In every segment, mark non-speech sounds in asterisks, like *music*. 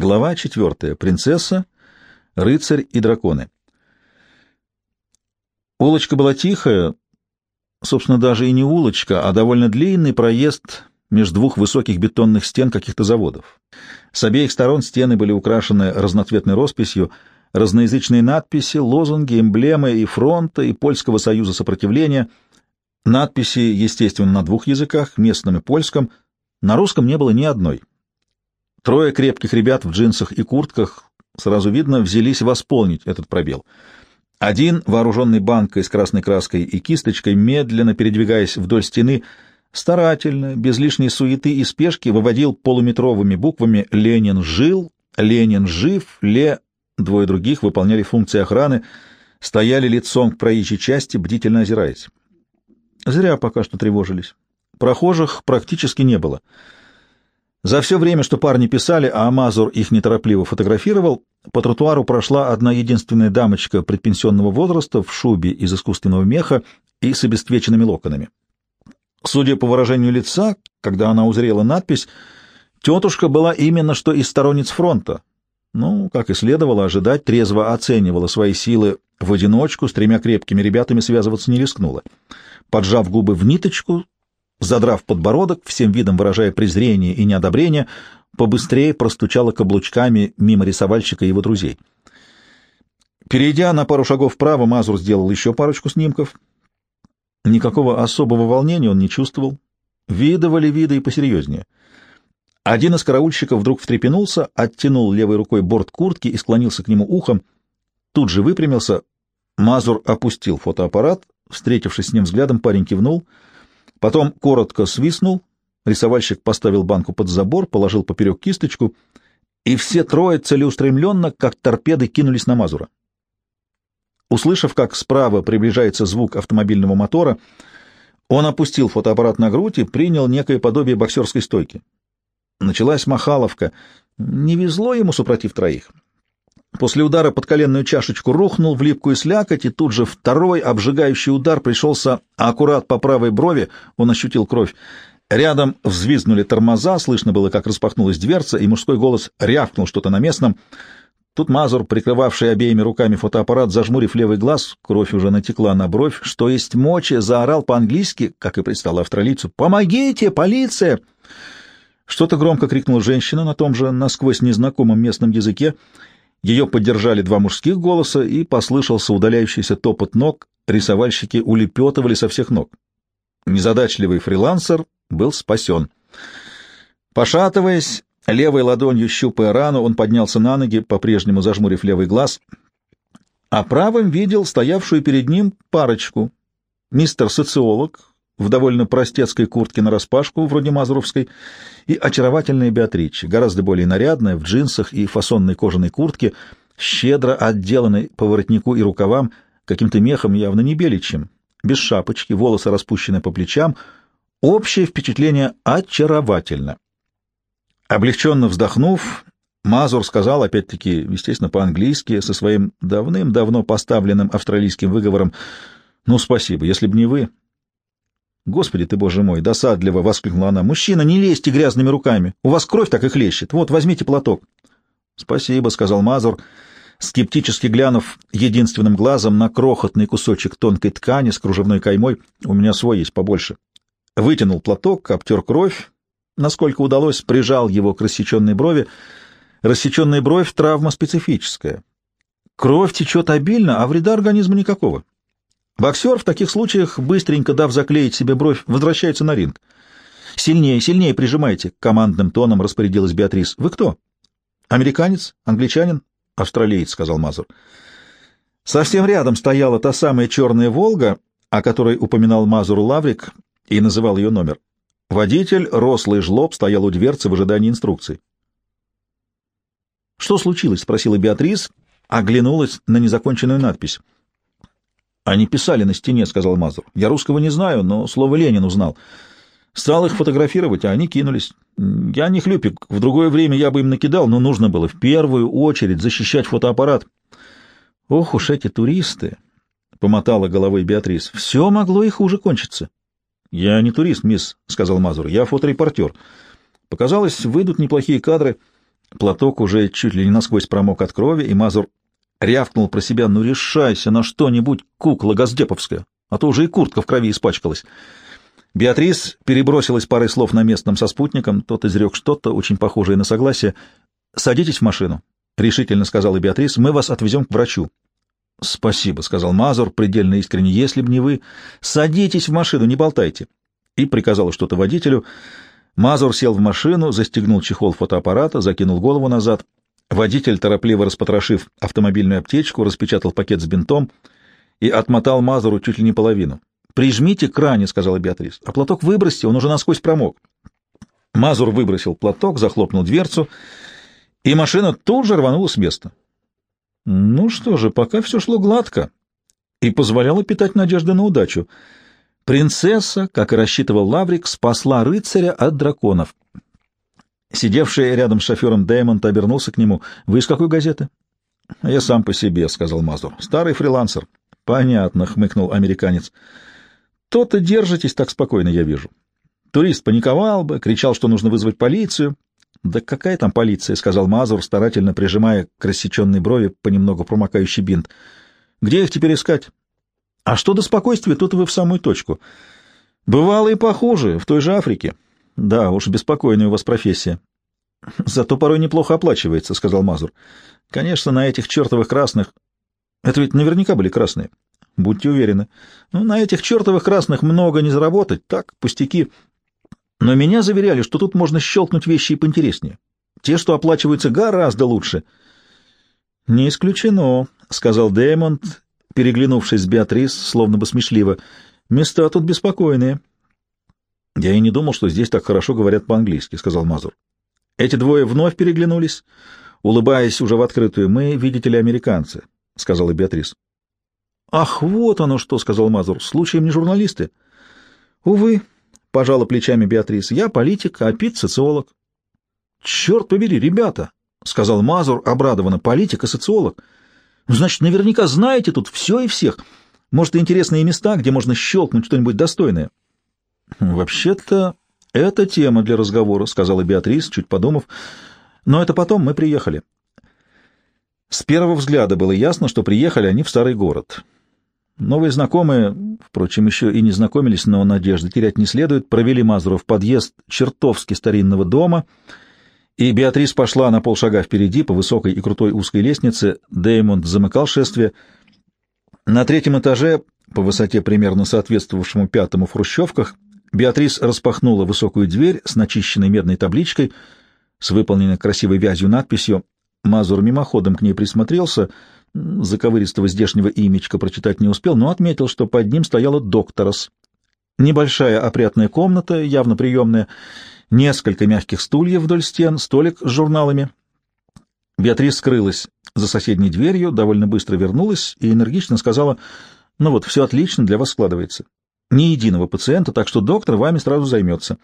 Глава четвертая. Принцесса, рыцарь и драконы. Улочка была тихая, собственно, даже и не улочка, а довольно длинный проезд между двух высоких бетонных стен каких-то заводов. С обеих сторон стены были украшены разноцветной росписью, разноязычные надписи, лозунги, эмблемы и фронта, и Польского союза сопротивления. Надписи, естественно, на двух языках, местном и польском. На русском не было ни одной. Трое крепких ребят в джинсах и куртках, сразу видно, взялись восполнить этот пробел. Один, вооруженный банкой с красной краской и кисточкой, медленно передвигаясь вдоль стены, старательно, без лишней суеты и спешки, выводил полуметровыми буквами «Ленин жил», «Ленин жив», «Ле». Двое других выполняли функции охраны, стояли лицом к проезжей части, бдительно озираясь. Зря пока что тревожились. Прохожих практически не было — за все время, что парни писали, а Амазур их неторопливо фотографировал, по тротуару прошла одна единственная дамочка предпенсионного возраста в шубе из искусственного меха и с обесцвеченными локонами. Судя по выражению лица, когда она узрела надпись, тетушка была именно что из сторонниц фронта. Ну, как и следовало ожидать, трезво оценивала свои силы в одиночку, с тремя крепкими ребятами связываться не рискнула. Поджав губы в ниточку, Задрав подбородок, всем видом выражая презрение и неодобрение, побыстрее простучала каблучками мимо рисовальщика и его друзей. Перейдя на пару шагов вправо, Мазур сделал еще парочку снимков. Никакого особого волнения он не чувствовал. Видывали виды и посерьезнее. Один из караульщиков вдруг встрепенулся, оттянул левой рукой борт куртки и склонился к нему ухом. Тут же выпрямился. Мазур опустил фотоаппарат. Встретившись с ним взглядом, парень кивнул — Потом коротко свистнул, рисовальщик поставил банку под забор, положил поперек кисточку, и все трое целеустремленно, как торпеды, кинулись на Мазура. Услышав, как справа приближается звук автомобильного мотора, он опустил фотоаппарат на грудь и принял некое подобие боксерской стойки. Началась махаловка. Не везло ему, супротив троих. После удара под коленную чашечку рухнул в липкую слякоть, и тут же второй обжигающий удар пришелся аккурат по правой брови, он ощутил кровь. Рядом взвизгнули тормоза, слышно было, как распахнулась дверца, и мужской голос рявкнул что-то на местном. Тут Мазур, прикрывавший обеими руками фотоаппарат, зажмурив левый глаз, кровь уже натекла на бровь, что есть мочи, заорал по-английски, как и предстало австралийцу, «Помогите! Полиция!» Что-то громко крикнула женщина на том же насквозь незнакомом местном языке, ее поддержали два мужских голоса, и послышался удаляющийся топот ног, рисовальщики улепетывали со всех ног. Незадачливый фрилансер был спасен. Пошатываясь, левой ладонью щупая рану, он поднялся на ноги, по-прежнему зажмурив левый глаз, а правым видел стоявшую перед ним парочку. Мистер-социолог, в довольно простецкой куртке нараспашку, вроде мазуровской, и очаровательная Беатрича, гораздо более нарядная, в джинсах и фасонной кожаной куртке, щедро отделанной по воротнику и рукавам, каким-то мехом явно не беличьим, без шапочки, волосы распущены по плечам. Общее впечатление очаровательно. Облегченно вздохнув, Мазур сказал, опять-таки, естественно, по-английски, со своим давным-давно поставленным австралийским выговором, «Ну, спасибо, если б не вы, «Господи ты, боже мой!» — досадливо воскликнула она. «Мужчина, не лезьте грязными руками! У вас кровь так и хлещет! Вот, возьмите платок!» «Спасибо», — сказал Мазур, скептически глянув единственным глазом на крохотный кусочек тонкой ткани с кружевной каймой. «У меня свой есть побольше». Вытянул платок, обтер кровь, насколько удалось, прижал его к рассеченной брови. Рассеченная бровь — травма специфическая. Кровь течет обильно, а вреда организму никакого. Боксер в таких случаях, быстренько дав заклеить себе бровь, возвращается на ринг. «Сильнее, сильнее прижимайте», — командным тоном распорядилась Беатрис. «Вы кто?» «Американец? Англичанин?» «Австралиец», — сказал Мазур. Совсем рядом стояла та самая черная «Волга», о которой упоминал Мазур Лаврик и называл ее номер. Водитель, рослый жлоб, стоял у дверцы в ожидании инструкций. «Что случилось?» — спросила Беатрис, оглянулась на незаконченную надпись. Они писали на стене, — сказал Мазур. Я русского не знаю, но слово Ленин узнал. Стал их фотографировать, а они кинулись. Я не хлюпик. В другое время я бы им накидал, но нужно было в первую очередь защищать фотоаппарат. Ох уж эти туристы! — помотала головой Беатрис. — Все могло и хуже кончиться. — Я не турист, мисс, — сказал Мазур. — Я фоторепортер. Показалось, выйдут неплохие кадры. Платок уже чуть ли не насквозь промок от крови, и Мазур рявкнул про себя, ну решайся на что-нибудь, кукла газдеповская, а то уже и куртка в крови испачкалась. Беатрис перебросилась парой слов на местном со спутником, тот изрек что-то, очень похожее на согласие. «Садитесь в машину», — решительно сказала Беатрис, — «мы вас отвезем к врачу». «Спасибо», — сказал Мазур, предельно искренне, — «если б не вы, садитесь в машину, не болтайте». И приказала что-то водителю. Мазур сел в машину, застегнул чехол фотоаппарата, закинул голову назад. Водитель, торопливо распотрошив автомобильную аптечку, распечатал пакет с бинтом и отмотал Мазуру чуть ли не половину. «Прижмите к ране», — сказала Беатрис, — «а платок выбросьте, он уже насквозь промок». Мазур выбросил платок, захлопнул дверцу, и машина тут же рванула с места. Ну что же, пока все шло гладко и позволяло питать надежды на удачу. Принцесса, как и рассчитывал Лаврик, спасла рыцаря от драконов. Сидевший рядом с шофером Дэймонд обернулся к нему. «Вы из какой газеты?» «Я сам по себе», — сказал Мазур. «Старый фрилансер». «Понятно», — хмыкнул американец. То-то держитесь так спокойно, я вижу. Турист паниковал бы, кричал, что нужно вызвать полицию. — Да какая там полиция? — сказал Мазур, старательно прижимая к рассеченной брови понемногу промокающий бинт. — Где их теперь искать? — А что до спокойствия, тут вы в самую точку. Бывало и похуже, в той же Африке. — Да, уж беспокойная у вас профессия. *laughs* — Зато порой неплохо оплачивается, — сказал Мазур. — Конечно, на этих чертовых красных... Это ведь наверняка были красные. Будьте уверены. Ну, на этих чертовых красных много не заработать, так, пустяки. Но меня заверяли, что тут можно щелкнуть вещи и поинтереснее. Те, что оплачиваются гораздо лучше. — Не исключено, — сказал Дэймонд, переглянувшись с Беатрис, словно бы смешливо. — Места тут беспокойные. — Я и не думал, что здесь так хорошо говорят по-английски, — сказал Мазур. Эти двое вновь переглянулись, улыбаясь уже в открытую. — Мы, видите ли, американцы, — сказала Беатрис. «Ах, вот оно что!» — сказал Мазур. «Случаем не журналисты?» «Увы», — пожала плечами Беатрис. «Я политик, а Пит — социолог». «Черт побери, ребята!» — сказал Мазур обрадованно. «Политик и социолог. Значит, наверняка знаете тут все и всех. Может, интересные места, где можно щелкнуть что-нибудь достойное?» «Вообще-то это тема для разговора», — сказала Беатрис, чуть подумав. «Но это потом мы приехали». С первого взгляда было ясно, что приехали они в старый город. Новые знакомые, впрочем, еще и не знакомились, но надежды терять не следует, провели Мазуру в подъезд чертовски старинного дома, и Беатрис пошла на полшага впереди по высокой и крутой узкой лестнице, Деймонд замыкал шествие. На третьем этаже, по высоте примерно соответствовавшему пятому в хрущевках, Беатрис распахнула высокую дверь с начищенной медной табличкой, с выполненной красивой вязью надписью. Мазур мимоходом к ней присмотрелся — заковыристого здешнего имечка прочитать не успел, но отметил, что под ним стояла докторос. Небольшая опрятная комната, явно приемная, несколько мягких стульев вдоль стен, столик с журналами. Беатрис скрылась за соседней дверью, довольно быстро вернулась и энергично сказала, «Ну вот, все отлично, для вас складывается. Ни единого пациента, так что доктор вами сразу займется.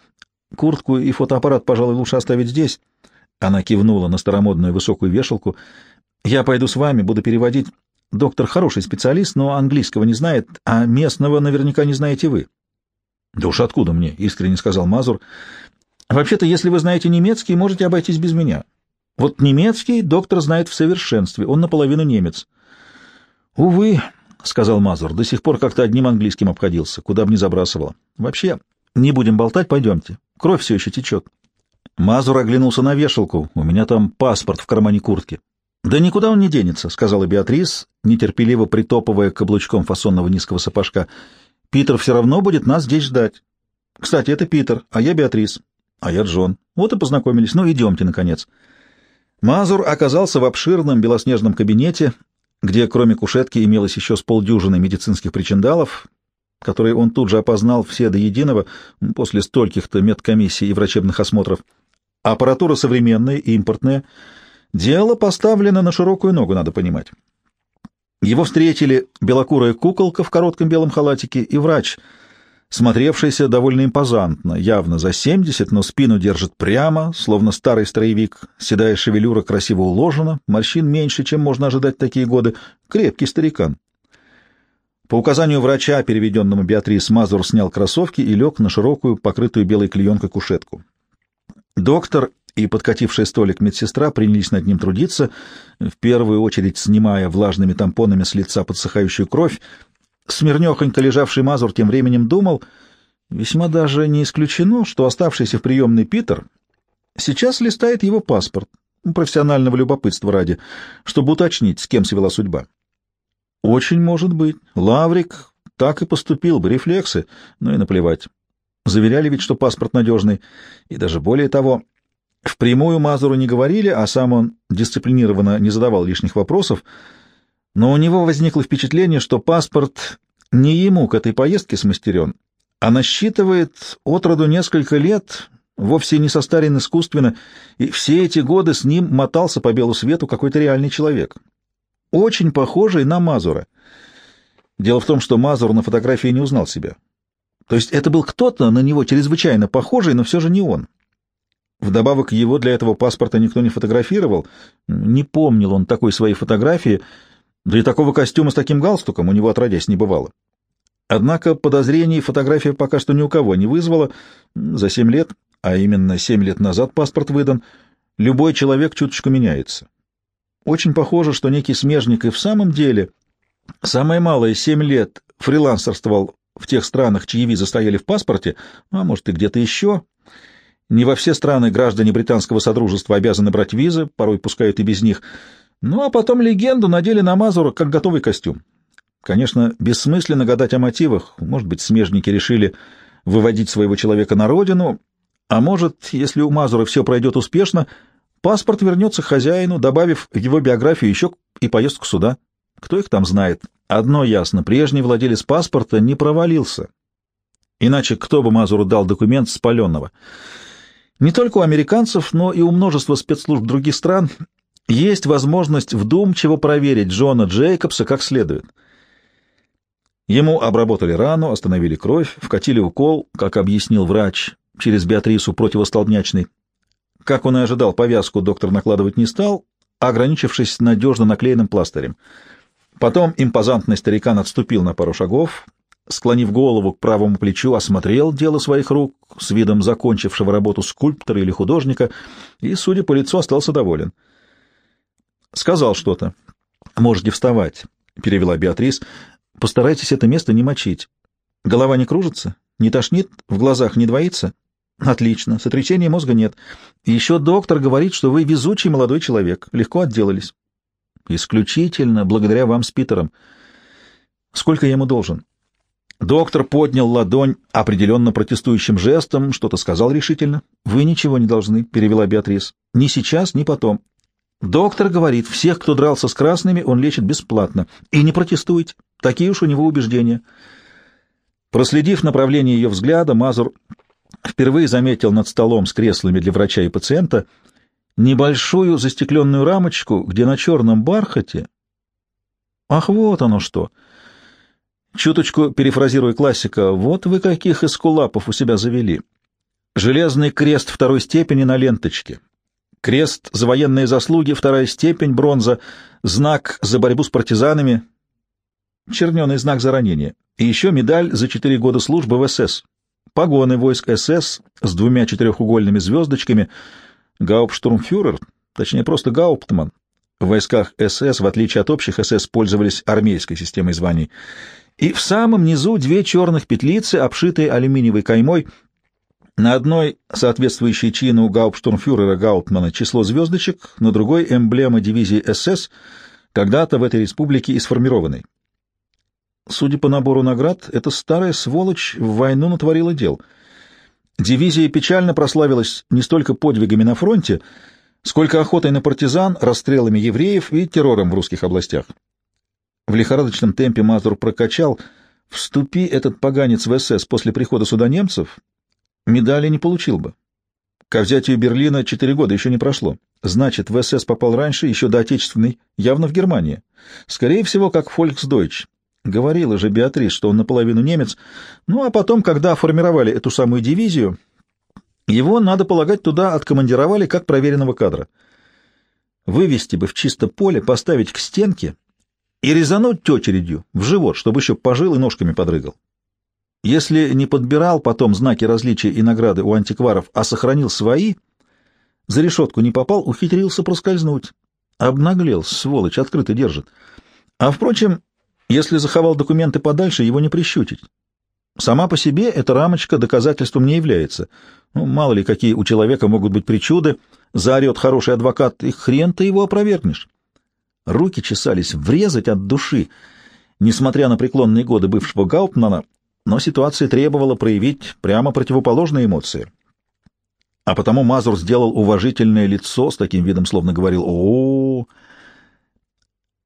Куртку и фотоаппарат, пожалуй, лучше оставить здесь». Она кивнула на старомодную высокую вешалку. Я пойду с вами, буду переводить. Доктор хороший специалист, но английского не знает, а местного наверняка не знаете вы. — Да уж откуда мне? — искренне сказал Мазур. — Вообще-то, если вы знаете немецкий, можете обойтись без меня. Вот немецкий доктор знает в совершенстве, он наполовину немец. — Увы, — сказал Мазур, — до сих пор как-то одним английским обходился, куда бы ни забрасывало. Вообще, не будем болтать, пойдемте. Кровь все еще течет. Мазур оглянулся на вешалку. У меня там паспорт в кармане куртки. «Да никуда он не денется», — сказала Беатрис, нетерпеливо притопывая каблучком фасонного низкого сапожка. «Питер все равно будет нас здесь ждать. Кстати, это Питер, а я Беатрис, а я Джон. Вот и познакомились. Ну, идемте, наконец». Мазур оказался в обширном белоснежном кабинете, где кроме кушетки имелось еще с полдюжины медицинских причиндалов, которые он тут же опознал все до единого после стольких-то медкомиссий и врачебных осмотров. Аппаратура современная, импортная — Дело поставлено на широкую ногу, надо понимать. Его встретили белокурая куколка в коротком белом халатике и врач, смотревшийся довольно импозантно, явно за семьдесят, но спину держит прямо, словно старый строевик, седая шевелюра красиво уложена, морщин меньше, чем можно ожидать такие годы, крепкий старикан. По указанию врача, переведенному Беатрис, Мазур снял кроссовки и лег на широкую, покрытую белой клеенкой кушетку. Доктор и подкативший столик медсестра принялись над ним трудиться, в первую очередь снимая влажными тампонами с лица подсыхающую кровь. Смирнехонько лежавший Мазур тем временем думал, весьма даже не исключено, что оставшийся в приемной Питер сейчас листает его паспорт, профессионального любопытства ради, чтобы уточнить, с кем свела судьба. Очень может быть. Лаврик так и поступил бы, рефлексы, ну и наплевать. Заверяли ведь, что паспорт надежный, и даже более того, впрямую Мазуру не говорили, а сам он дисциплинированно не задавал лишних вопросов, но у него возникло впечатление, что паспорт не ему к этой поездке смастерен, а насчитывает от роду несколько лет, вовсе не состарен искусственно, и все эти годы с ним мотался по белу свету какой-то реальный человек, очень похожий на Мазура. Дело в том, что Мазур на фотографии не узнал себя. То есть это был кто-то на него чрезвычайно похожий, но все же не он. Вдобавок его для этого паспорта никто не фотографировал, не помнил он такой своей фотографии, да и такого костюма с таким галстуком у него отродясь не бывало. Однако подозрений фотография пока что ни у кого не вызвала. За семь лет, а именно семь лет назад паспорт выдан, любой человек чуточку меняется. Очень похоже, что некий смежник и в самом деле самое малое семь лет фрилансерствовал в тех странах, чьи визы стояли в паспорте, а может и где-то еще. Не во все страны граждане британского содружества обязаны брать визы, порой пускают и без них. Ну а потом легенду надели на Мазура как готовый костюм. Конечно, бессмысленно гадать о мотивах. Может быть, смежники решили выводить своего человека на родину, а может, если у Мазура все пройдет успешно, паспорт вернется к хозяину, добавив в его биографию еще и поездку сюда. Кто их там знает? Одно ясно, прежний владелец паспорта не провалился. Иначе кто бы Мазуру дал документ спаленного? Не только у американцев, но и у множества спецслужб других стран есть возможность вдумчиво проверить Джона Джейкобса как следует. Ему обработали рану, остановили кровь, вкатили укол, как объяснил врач, через Беатрису противостолбнячный. Как он и ожидал, повязку доктор накладывать не стал, ограничившись надежно наклеенным пластырем — Потом импозантный старикан отступил на пару шагов, склонив голову к правому плечу, осмотрел дело своих рук с видом закончившего работу скульптора или художника и, судя по лицу, остался доволен. Сказал что-то. «Можете вставать», — перевела Беатрис. «Постарайтесь это место не мочить. Голова не кружится? Не тошнит? В глазах не двоится?» «Отлично. Сотрясения мозга нет. еще доктор говорит, что вы везучий молодой человек. Легко отделались. Исключительно благодаря вам с Питером. Сколько я ему должен? Доктор поднял ладонь определенно протестующим жестом, что-то сказал решительно. Вы ничего не должны, перевела Беатрис. Ни сейчас, ни потом. Доктор говорит, всех, кто дрался с красными, он лечит бесплатно. И не протестуйте. Такие уж у него убеждения. Проследив направление ее взгляда, Мазур впервые заметил над столом с креслами для врача и пациента — небольшую застекленную рамочку, где на черном бархате... Ах, вот оно что! Чуточку перефразируя классика, вот вы каких эскулапов у себя завели. Железный крест второй степени на ленточке. Крест за военные заслуги, вторая степень, бронза, знак за борьбу с партизанами, черненый знак за ранение. И еще медаль за четыре года службы в СС. Погоны войск СС с двумя четырехугольными звездочками — Гауптштурмфюрер, точнее просто Гауптман, в войсках СС, в отличие от общих СС, пользовались армейской системой званий. И в самом низу две черных петлицы, обшитые алюминиевой каймой. На одной соответствующей чину Гауптштурмфюрера Гаутмана число звездочек, на другой — эмблема дивизии СС, когда-то в этой республике и сформированной. Судя по набору наград, эта старая сволочь в войну натворила дел — Дивизия печально прославилась не столько подвигами на фронте, сколько охотой на партизан, расстрелами евреев и террором в русских областях. В лихорадочном темпе Мазур прокачал «Вступи этот поганец в СС после прихода сюда немцев, медали не получил бы. Ко взятию Берлина четыре года еще не прошло. Значит, в СС попал раньше, еще до Отечественной, явно в Германии. Скорее всего, как Фольксдойч. Говорила же Беатрис, что он наполовину немец. Ну, а потом, когда формировали эту самую дивизию, его, надо полагать, туда откомандировали как проверенного кадра. Вывести бы в чисто поле, поставить к стенке и резануть очередью в живот, чтобы еще пожил и ножками подрыгал. Если не подбирал потом знаки различия и награды у антикваров, а сохранил свои, За решетку не попал, ухитрился проскользнуть. Обнаглел, сволочь, открыто держит. А, впрочем, если заховал документы подальше, его не прищутить. Сама по себе эта рамочка доказательством не является. Ну, мало ли, какие у человека могут быть причуды, заорет хороший адвокат, и хрен ты его опровергнешь. Руки чесались врезать от души. Несмотря на преклонные годы бывшего Гауптмана, но ситуация требовала проявить прямо противоположные эмоции. А потому Мазур сделал уважительное лицо с таким видом, словно говорил о, -о, -о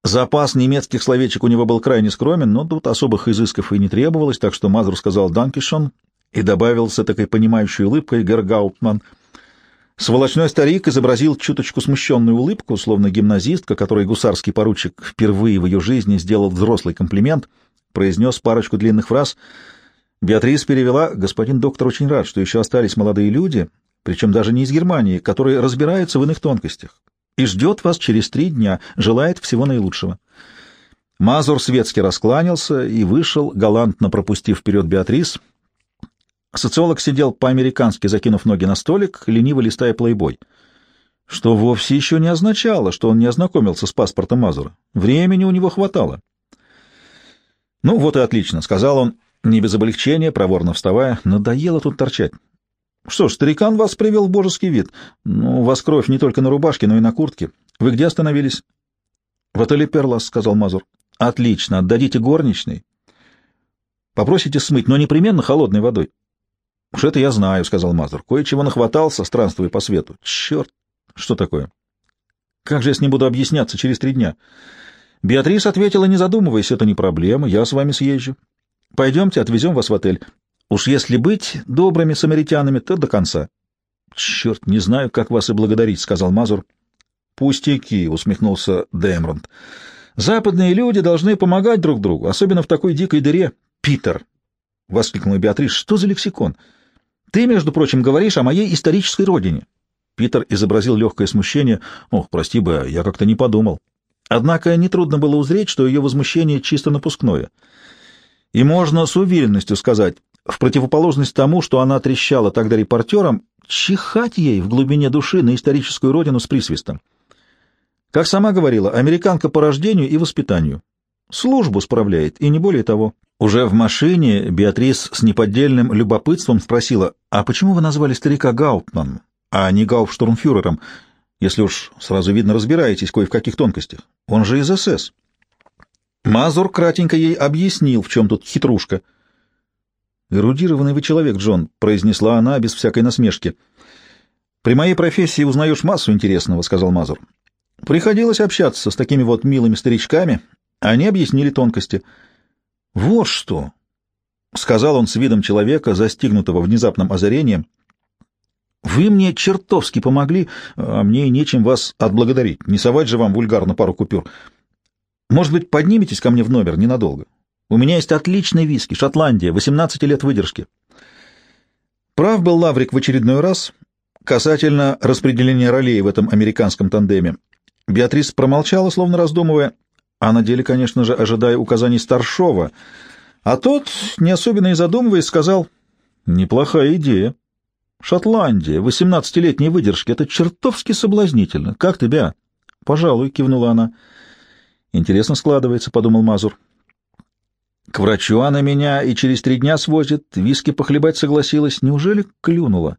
Запас немецких словечек у него был крайне скромен, но тут особых изысков и не требовалось, так что Мазур сказал «Данкишон» и добавил с такой понимающей улыбкой Гергауптман. Сволочной старик изобразил чуточку смущенную улыбку, словно гимназистка, которой гусарский поручик впервые в ее жизни сделал взрослый комплимент, произнес парочку длинных фраз. Беатрис перевела «Господин доктор очень рад, что еще остались молодые люди, причем даже не из Германии, которые разбираются в иных тонкостях и ждет вас через три дня, желает всего наилучшего. Мазур светски раскланялся и вышел, галантно пропустив вперед Беатрис. Социолог сидел по-американски, закинув ноги на столик, лениво листая плейбой, что вовсе еще не означало, что он не ознакомился с паспортом Мазура. Времени у него хватало. «Ну вот и отлично», — сказал он, не без облегчения, проворно вставая. «Надоело тут торчать. Что ж, старикан вас привел в божеский вид. Ну, у вас кровь не только на рубашке, но и на куртке. Вы где остановились? В отеле Перлас, сказал Мазур. Отлично, отдадите горничной. Попросите смыть, но непременно холодной водой. Уж это я знаю, сказал Мазур. Кое-чего нахватался, странствуя по свету. Черт, что такое? Как же я с ним буду объясняться через три дня? Беатрис ответила, не задумываясь, это не проблема, я с вами съезжу. Пойдемте, отвезем вас в отель. Уж если быть добрыми самаритянами, то до конца. — Черт, не знаю, как вас и благодарить, — сказал Мазур. — Пустяки, — усмехнулся Дэмронд. — Западные люди должны помогать друг другу, особенно в такой дикой дыре. — Питер! — воскликнула Беатрис. — Что за лексикон? Ты, между прочим, говоришь о моей исторической родине. Питер изобразил легкое смущение. — Ох, прости бы, я как-то не подумал. Однако нетрудно было узреть, что ее возмущение чисто напускное. И можно с уверенностью сказать, в противоположность тому, что она трещала тогда репортерам, чихать ей в глубине души на историческую родину с присвистом. Как сама говорила, американка по рождению и воспитанию. Службу справляет, и не более того. Уже в машине Беатрис с неподдельным любопытством спросила, «А почему вы назвали старика Гауптман, а не Гауптштурмфюрером, если уж сразу видно разбираетесь кое в каких тонкостях? Он же из СС». Мазур кратенько ей объяснил, в чем тут хитрушка — «Эрудированный вы человек, Джон», — произнесла она без всякой насмешки. «При моей профессии узнаешь массу интересного», — сказал Мазур. «Приходилось общаться с такими вот милыми старичками. Они объяснили тонкости». «Вот что!» — сказал он с видом человека, застигнутого внезапным озарением. «Вы мне чертовски помогли, а мне нечем вас отблагодарить. Не совать же вам вульгарно пару купюр. Может быть, подниметесь ко мне в номер ненадолго? У меня есть отличный виски, Шотландия, 18 лет выдержки. Прав был Лаврик в очередной раз касательно распределения ролей в этом американском тандеме. Беатрис промолчала, словно раздумывая, а на деле, конечно же, ожидая указаний старшова, а тот, не особенно и задумываясь, сказал, «Неплохая идея. Шотландия, 18-летней выдержки, это чертовски соблазнительно. Как Беа?» «Пожалуй», — кивнула она. «Интересно складывается», — подумал Мазур. К врачу она меня и через три дня свозит, виски похлебать согласилась. Неужели клюнула?